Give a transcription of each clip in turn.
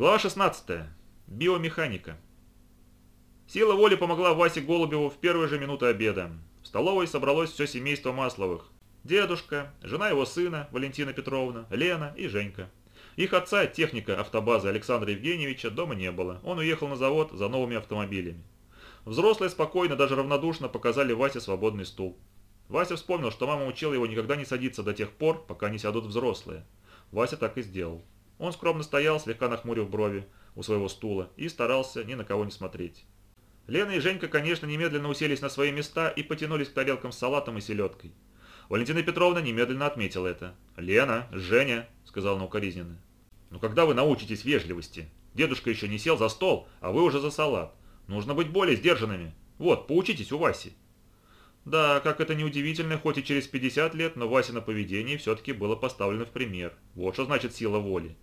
Глава 16. Биомеханика. Сила воли помогла Васе Голубеву в первые же минуты обеда. В столовой собралось все семейство Масловых. Дедушка, жена его сына, Валентина Петровна, Лена и Женька. Их отца, техника автобазы Александра Евгеньевича, дома не было. Он уехал на завод за новыми автомобилями. Взрослые спокойно, даже равнодушно показали Васе свободный стул. Вася вспомнил, что мама учила его никогда не садиться до тех пор, пока не сядут взрослые. Вася так и сделал. Он скромно стоял, слегка нахмурив брови у своего стула и старался ни на кого не смотреть. Лена и Женька, конечно, немедленно уселись на свои места и потянулись к тарелкам с салатом и селедкой. Валентина Петровна немедленно отметила это. «Лена, Женя», — сказал она укоризненно. «Ну когда вы научитесь вежливости? Дедушка еще не сел за стол, а вы уже за салат. Нужно быть более сдержанными. Вот, поучитесь у Васи». Да, как это неудивительно, хоть и через 50 лет, но Васина поведение все-таки было поставлено в пример. Вот что значит сила воли.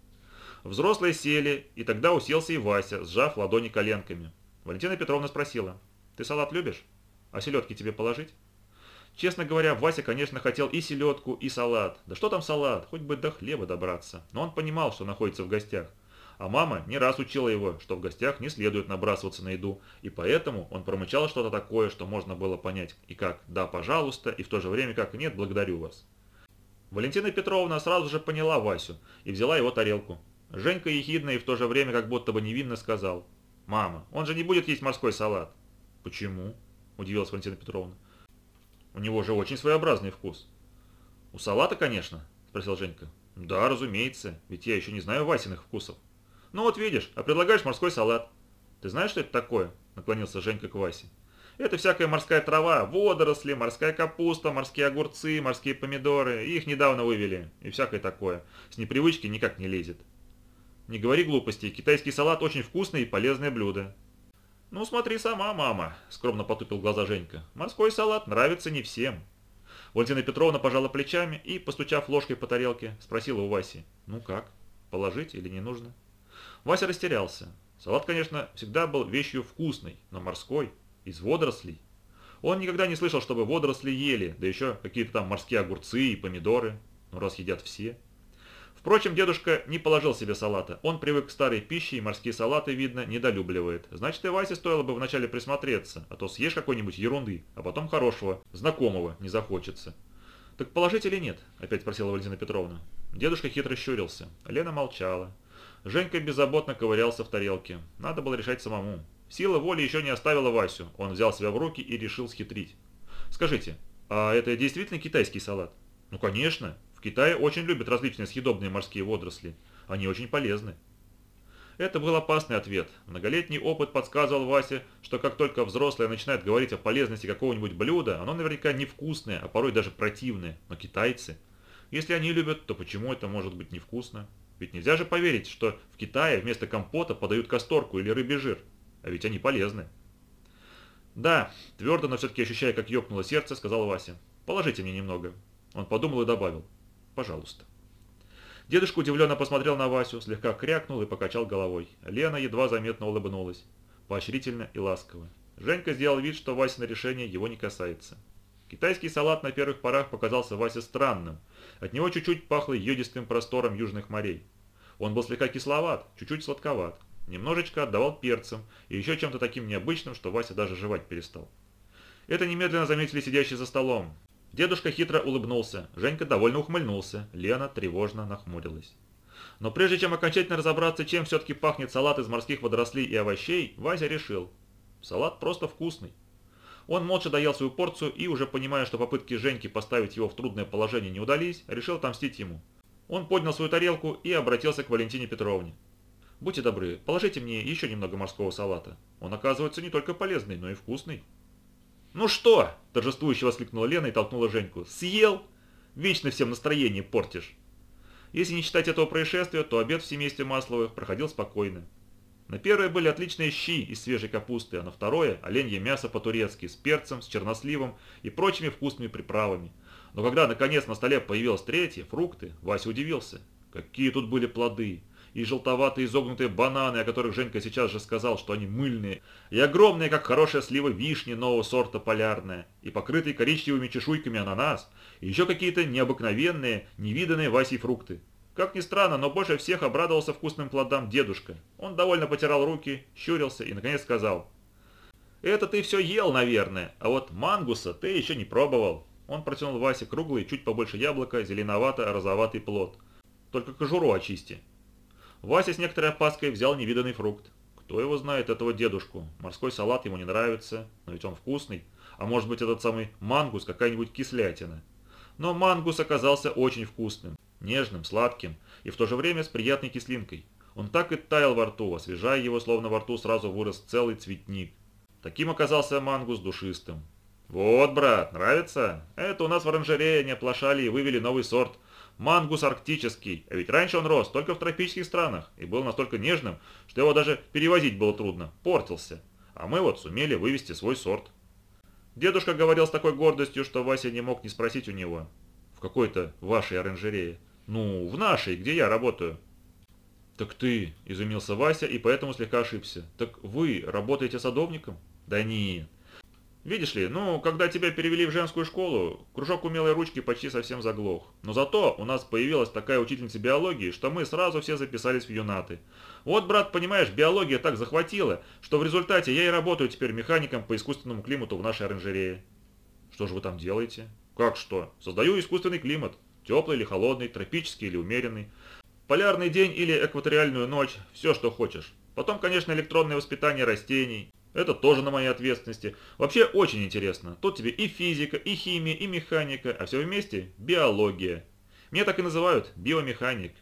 Взрослые сели, и тогда уселся и Вася, сжав ладони коленками. Валентина Петровна спросила, «Ты салат любишь? А селедки тебе положить?» Честно говоря, Вася, конечно, хотел и селедку, и салат. Да что там салат, хоть бы до хлеба добраться. Но он понимал, что находится в гостях. А мама не раз учила его, что в гостях не следует набрасываться на еду, и поэтому он промычал что-то такое, что можно было понять и как «да, пожалуйста», и в то же время как «нет, благодарю вас». Валентина Петровна сразу же поняла Васю и взяла его тарелку. Женька ехидно и в то же время как будто бы невинно сказал «Мама, он же не будет есть морской салат». «Почему?» – удивилась Валентина Петровна. «У него же очень своеобразный вкус». «У салата, конечно?» – спросил Женька. «Да, разумеется, ведь я еще не знаю Васиных вкусов». «Ну вот видишь, а предлагаешь морской салат». «Ты знаешь, что это такое?» – наклонился Женька к Васе. «Это всякая морская трава, водоросли, морская капуста, морские огурцы, морские помидоры. Их недавно вывели, и всякое такое. С непривычки никак не лезет». «Не говори глупостей, китайский салат очень вкусное и полезное блюдо». «Ну смотри сама, мама», – скромно потупил глаза Женька. «Морской салат нравится не всем». Валентина Петровна пожала плечами и, постучав ложкой по тарелке, спросила у Васи, «Ну как, положить или не нужно?» Вася растерялся. Салат, конечно, всегда был вещью вкусной, но морской, из водорослей. Он никогда не слышал, чтобы водоросли ели, да еще какие-то там морские огурцы и помидоры. Ну раз едят все. Впрочем, дедушка не положил себе салата. Он привык к старой пище и морские салаты, видно, недолюбливает. Значит, и Васе стоило бы вначале присмотреться, а то съешь какой-нибудь ерунды, а потом хорошего, знакомого не захочется. «Так положить или нет?» – опять спросила Валентина Петровна. Дедушка хитро щурился. Лена молчала. Женька беззаботно ковырялся в тарелке. Надо было решать самому. Сила воли еще не оставила Васю. Он взял себя в руки и решил схитрить. «Скажите, а это действительно китайский салат?» «Ну, конечно. В Китае очень любят различные съедобные морские водоросли. Они очень полезны». Это был опасный ответ. Многолетний опыт подсказывал Васе, что как только взрослые начинают говорить о полезности какого-нибудь блюда, оно наверняка невкусное, а порой даже противное. Но китайцы... Если они любят, то почему это может быть невкусно? Ведь нельзя же поверить, что в Китае вместо компота подают касторку или рыбий жир. А ведь они полезны. Да, твердо, но все-таки ощущая, как ёкнуло сердце, сказал Вася. Положите мне немного. Он подумал и добавил. Пожалуйста. Дедушка удивленно посмотрел на Васю, слегка крякнул и покачал головой. Лена едва заметно улыбнулась. Поощрительно и ласково. Женька сделал вид, что Васина решение его не касается. Китайский салат на первых порах показался Васе странным – от него чуть-чуть пахло йодистым простором южных морей. Он был слегка кисловат, чуть-чуть сладковат, немножечко отдавал перцем и еще чем-то таким необычным, что Вася даже жевать перестал. Это немедленно заметили сидящие за столом. Дедушка хитро улыбнулся, Женька довольно ухмыльнулся, Лена тревожно нахмурилась. Но прежде чем окончательно разобраться, чем все-таки пахнет салат из морских водорослей и овощей, Вася решил. Салат просто вкусный. Он молча доел свою порцию и, уже понимая, что попытки Женьки поставить его в трудное положение не удались, решил отомстить ему. Он поднял свою тарелку и обратился к Валентине Петровне. «Будьте добры, положите мне еще немного морского салата. Он, оказывается, не только полезный, но и вкусный». «Ну что?» – торжествующе воскликнула Лена и толкнула Женьку. «Съел? Вечно всем настроение портишь». Если не считать этого происшествия, то обед в семействе Масловых проходил спокойно. На первое были отличные щи из свежей капусты, а на второе – оленье мясо по-турецки с перцем, с черносливом и прочими вкусными приправами. Но когда наконец на столе появилось третье – фрукты, Вася удивился. Какие тут были плоды! И желтоватые изогнутые бананы, о которых Женька сейчас же сказал, что они мыльные, и огромные, как хорошая слива вишни нового сорта полярная, и покрытые коричневыми чешуйками ананас, и еще какие-то необыкновенные, невиданные Васей фрукты. Как ни странно, но больше всех обрадовался вкусным плодам дедушка. Он довольно потирал руки, щурился и наконец сказал. «Это ты все ел, наверное, а вот мангуса ты еще не пробовал». Он протянул Васе круглый, чуть побольше яблока, зеленовато-розоватый плод. «Только кожуру очисти». Вася с некоторой опаской взял невиданный фрукт. Кто его знает, этого дедушку? Морской салат ему не нравится, но ведь он вкусный. А может быть этот самый мангус какая-нибудь кислятина. Но мангус оказался очень вкусным нежным, сладким и в то же время с приятной кислинкой. Он так и таял во рту, освежая его, словно во рту сразу вырос целый цветник. Таким оказался мангус душистым. «Вот, брат, нравится? Это у нас в оранжерее не оплошали и вывели новый сорт. Мангус арктический, а ведь раньше он рос только в тропических странах и был настолько нежным, что его даже перевозить было трудно, портился. А мы вот сумели вывести свой сорт». Дедушка говорил с такой гордостью, что Вася не мог не спросить у него. «В какой-то вашей оранжерее?» «Ну, в нашей, где я работаю». «Так ты», – изумился Вася и поэтому слегка ошибся. «Так вы работаете садовником?» «Да нет». «Видишь ли, ну, когда тебя перевели в женскую школу, кружок умелой ручки почти совсем заглох. Но зато у нас появилась такая учительница биологии, что мы сразу все записались в юнаты. Вот, брат, понимаешь, биология так захватила, что в результате я и работаю теперь механиком по искусственному климату в нашей оранжерее». «Что же вы там делаете?» «Как что? Создаю искусственный климат. Теплый или холодный, тропический или умеренный. Полярный день или экваториальную ночь, все что хочешь. Потом, конечно, электронное воспитание растений. Это тоже на моей ответственности. Вообще очень интересно. Тут тебе и физика, и химия, и механика, а все вместе биология. Мне так и называют биомеханик.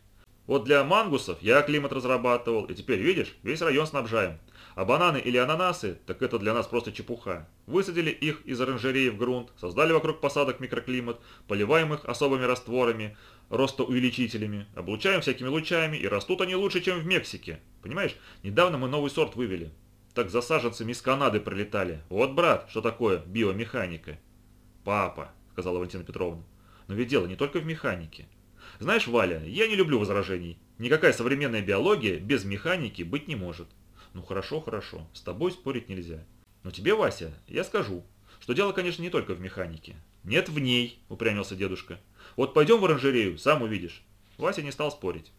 Вот для мангусов я климат разрабатывал, и теперь, видишь, весь район снабжаем. А бананы или ананасы, так это для нас просто чепуха. Высадили их из оранжереи в грунт, создали вокруг посадок микроклимат, поливаем их особыми растворами, ростоувеличителями, облучаем всякими лучами, и растут они лучше, чем в Мексике. Понимаешь, недавно мы новый сорт вывели. Так за из Канады прилетали. Вот, брат, что такое биомеханика. Папа, сказала Валентина Петровна, но ведь дело не только в механике. Знаешь, Валя, я не люблю возражений. Никакая современная биология без механики быть не может. Ну хорошо, хорошо, с тобой спорить нельзя. Но тебе, Вася, я скажу, что дело, конечно, не только в механике. Нет в ней, упрямился дедушка. Вот пойдем в оранжерею, сам увидишь. Вася не стал спорить.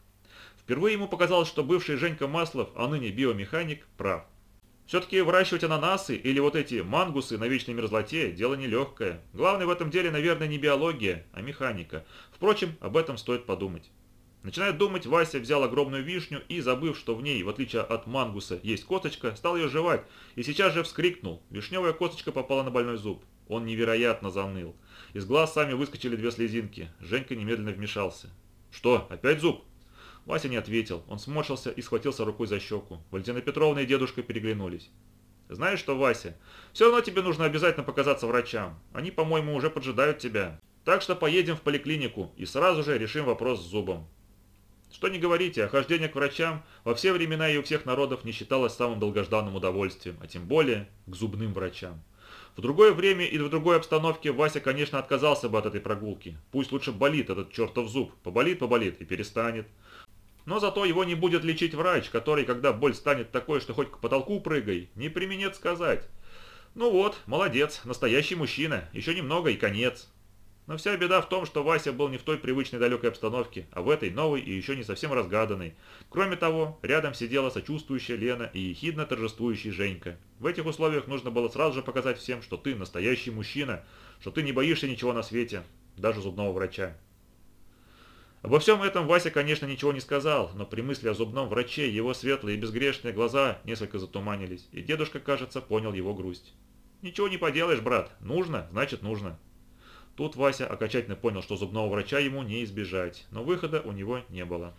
Впервые ему показалось, что бывший Женька Маслов, а ныне биомеханик, прав. Все-таки выращивать ананасы или вот эти мангусы на вечной мерзлоте – дело нелегкое. Главное в этом деле, наверное, не биология, а механика. Впрочем, об этом стоит подумать. Начиная думать, Вася взял огромную вишню и, забыв, что в ней, в отличие от мангуса, есть косточка, стал ее жевать и сейчас же вскрикнул. Вишневая косточка попала на больной зуб. Он невероятно заныл. Из глаз сами выскочили две слезинки. Женька немедленно вмешался. «Что, опять зуб?» Вася не ответил. Он сморщился и схватился рукой за щеку. Валентина Петровна и дедушка переглянулись. «Знаешь что, Вася, все равно тебе нужно обязательно показаться врачам. Они, по-моему, уже поджидают тебя. Так что поедем в поликлинику и сразу же решим вопрос с зубом. Что не говорите, а хождение к врачам во все времена и у всех народов не считалось самым долгожданным удовольствием, а тем более к зубным врачам. В другое время и в другой обстановке Вася, конечно, отказался бы от этой прогулки. Пусть лучше болит этот чертов зуб. Поболит, поболит и перестанет. Но зато его не будет лечить врач, который, когда боль станет такой, что хоть к потолку прыгай, не применет сказать. Ну вот, молодец, настоящий мужчина, еще немного и конец. Но вся беда в том, что Вася был не в той привычной далекой обстановке, а в этой новой и еще не совсем разгаданной. Кроме того, рядом сидела сочувствующая Лена и ехидно торжествующий Женька. В этих условиях нужно было сразу же показать всем, что ты настоящий мужчина, что ты не боишься ничего на свете, даже зубного врача. Обо всем этом Вася, конечно, ничего не сказал, но при мысли о зубном враче его светлые и безгрешные глаза несколько затуманились, и дедушка, кажется, понял его грусть. «Ничего не поделаешь, брат. Нужно, значит нужно». Тут Вася окончательно понял, что зубного врача ему не избежать, но выхода у него не было.